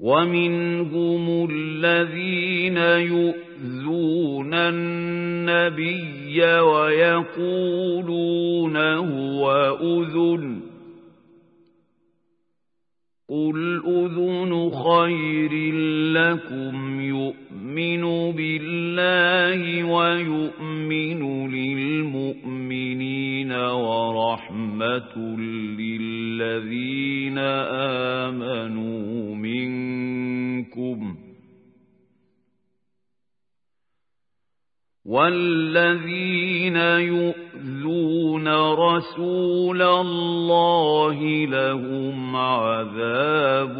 ومنهم الذين يؤذون النبي ويقولون هو أذن. قل أذن خير لكم يؤمن بالله ويؤمن للمؤمنين ورحمة للذين آمنوا منكم والذين يؤذون رسول الله لهم عذاب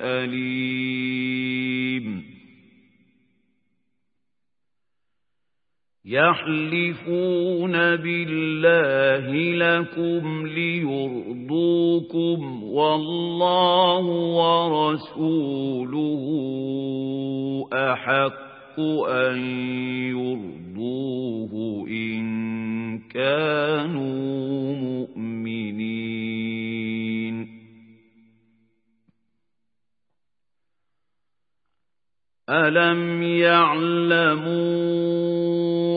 أليم يحلفون بالله لكم ليرضوكم والله ورسوله أحق أن يرضوه إن كانوا مؤمنين. ألم يعلموا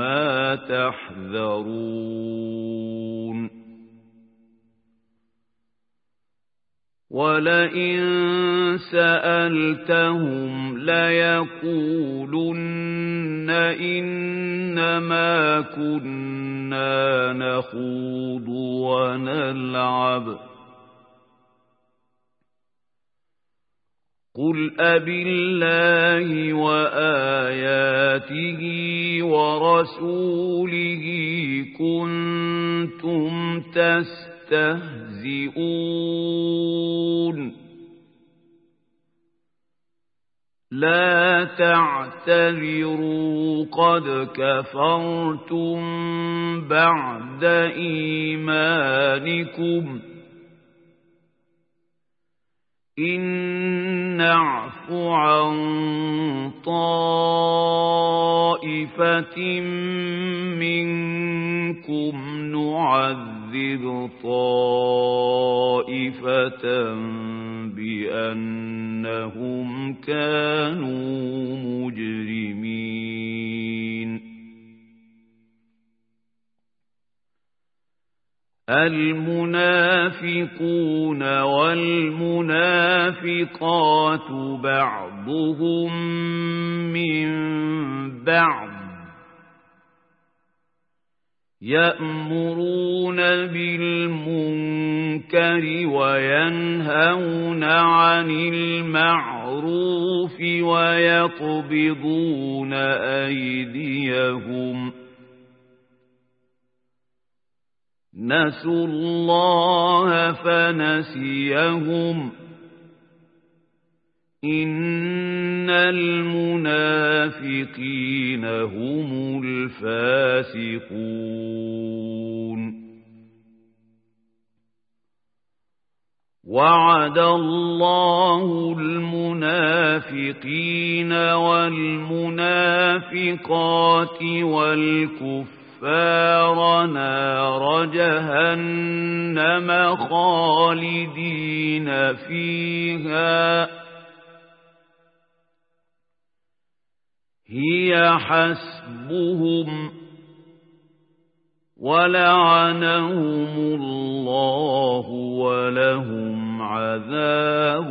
ما تحذرون ولئن سألتهم ليقولن إنما كنا نخوض ونلعب. قل أبالله وآياته ورسوله كنتم تستهزئون. لا تعتذروا قد كفرتم بعد إيمانكم. إن نعف عن طائفة منكم نعذب طائفة بأنهم كانوا المنافقون والمنافقات بعضهم من بعض. يأمرون بالمنكر المنكر وينهون عن المعروف ويقبضون أيديهم نسوا الله فنسيهم. إن المنافقين هم الفاسقون. وعد الله المنافقين والمنافقات والكفار نار جهنم خالدين فيها. هي حسبهم ولعنهم الله ولهم عذاب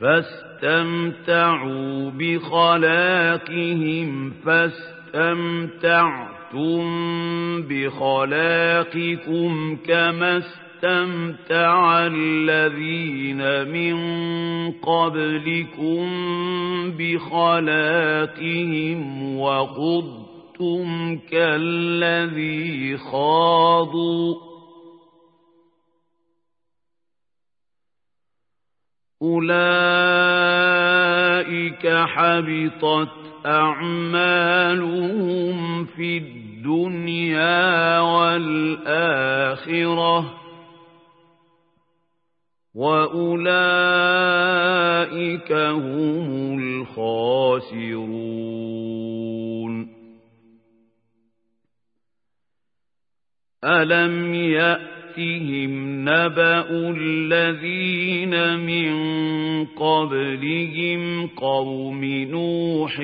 فاستمتعوا بخلاقهم فاستمتعوا أَخَذْتُم بِخَلَاقِكُمْ كَمَا اسْتَمْتَعَ الَّذِينَ مِن قَبْلِكُم بِخَلَاقِهِمْ وَخُضْتُمْ كَالَّذِي خَاضُوا أُولَئِكَ حَبِطَتْ أعمالهم في الدنيا والآخرة وأولئك هم الخاسرون ألم يأت يأتهم نبأ الذين من قبلهم قوم نوح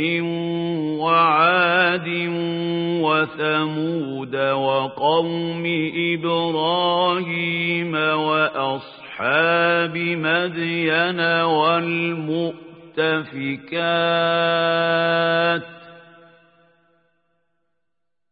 وعاد وثمود وقوم إبراهيم وأصحاب مدين والمؤتفكات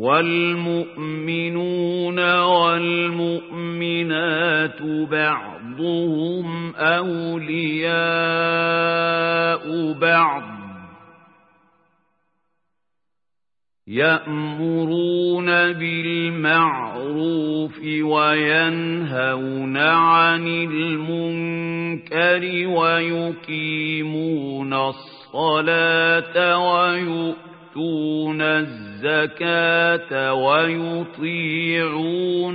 والمؤمنون والمؤمنات بعضهم أولياء بعض. يأمرون بالمعروف وينهون عن المنكر ويقيمون الصلاة ويؤمنون يؤتون الزكاة ويطيعون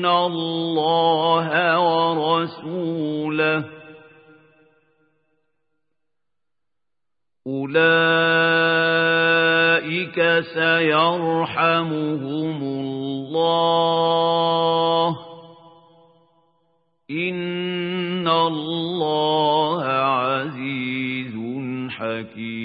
الله ورسوله. أولئك سيرحمهم الله. إن الله عزيز حكيم.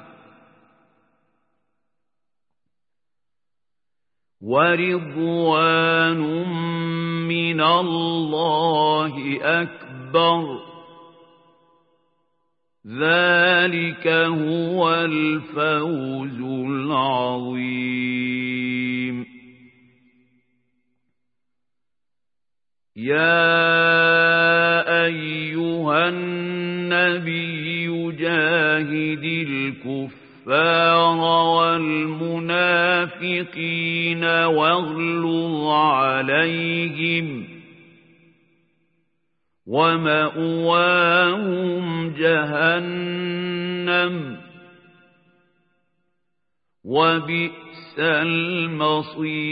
ورضوان من الله أكبر ذلك هو الفوز العظيم يا أيها النبي جاهد الكفار والمنافقين واغلظ عليهم ومأواهم جهنم وبئس المصير